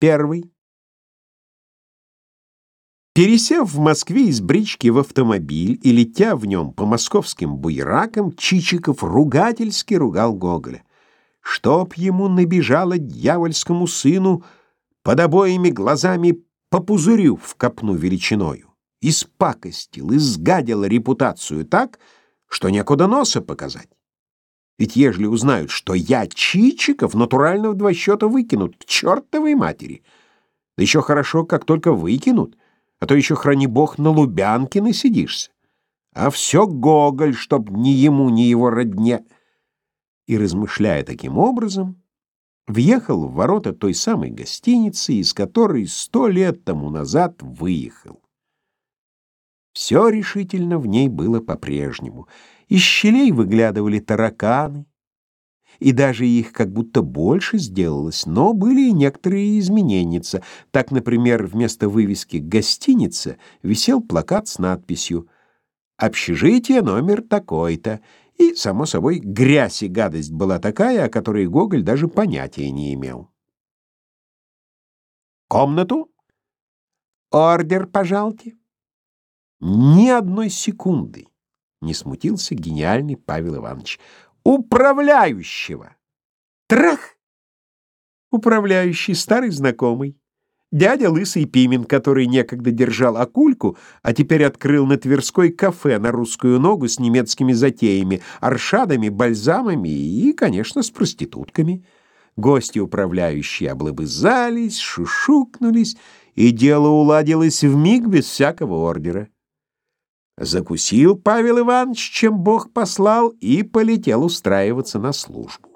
Первый. Пересев в Москве из брички в автомобиль и летя в нем по московским буеракам, Чичиков ругательски ругал Гоголя. Чтоб ему набежало дьявольскому сыну под обоими глазами по пузырю в копну величиною, испакостил, изгадил репутацию так, что некуда носа показать. Ведь ежели узнают, что я Чичиков, натурально в два счета выкинут к чертовой матери. Да еще хорошо, как только выкинут, а то еще, храни бог, на Лубянке насидишься. А все Гоголь, чтоб ни ему, ни его родне. И, размышляя таким образом, въехал в ворота той самой гостиницы, из которой сто лет тому назад выехал. Все решительно в ней было по-прежнему — из щелей выглядывали тараканы, и даже их как будто больше сделалось, но были и некоторые изменения. Так, например, вместо вывески «гостиница» висел плакат с надписью «Общежитие номер такой-то», и, само собой, грязь и гадость была такая, о которой Гоголь даже понятия не имел. «Комнату? Ордер, пожалуйте». Ни одной секунды не смутился гениальный Павел Иванович. Управляющего. Трах! Управляющий старый знакомый. Дядя Лысый Пимен, который некогда держал акульку, а теперь открыл на Тверской кафе на русскую ногу с немецкими затеями, аршадами, бальзамами и, конечно, с проститутками. Гости управляющие облобызались, шушукнулись, и дело уладилось вмиг без всякого ордера. Закусил Павел Иванович, чем Бог послал, и полетел устраиваться на службу.